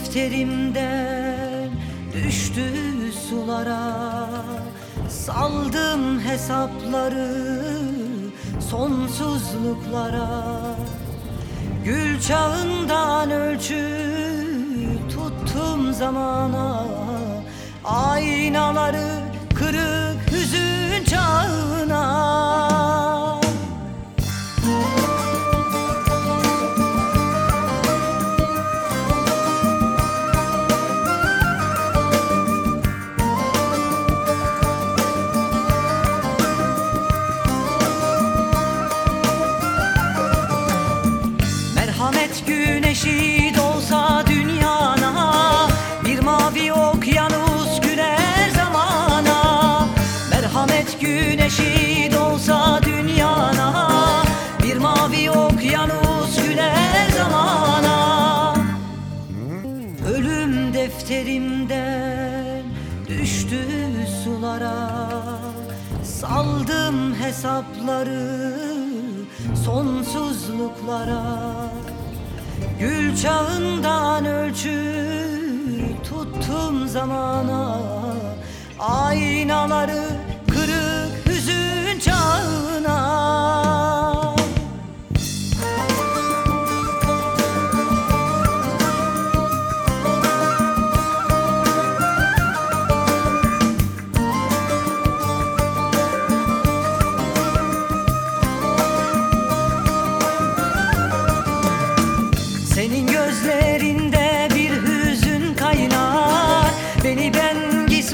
Defterimden düştü sulara. Saldım hesapları sonsuzluklara. Gül çağından ölçü tuttum zamana. Aynaları kırık hüzün çağına Merhamet güneşi doğsa dünyana Bir mavi okyanus güler zamana. Merhamet güneşi doğsa dünyana Bir mavi okyanus güler zamana. Ölüm defterimden düştü sulara Saldım hesapları sonsuzluklara Gül çağından ölçü tuttum zamana. Aynaları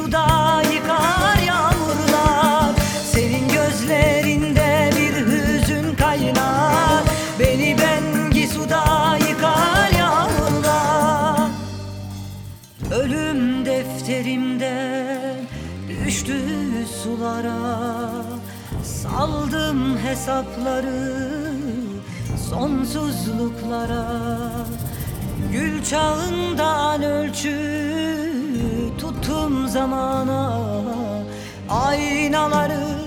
suda yıkar yağmurlar. Senin gözlerinde bir hüzün kaynar. Beni bengi suda yıkar yağmurlar. Ölüm defterimden düştü sulara. Saldım hesapları sonsuzluklara. Gül ölçü tuttum zamana Aynaları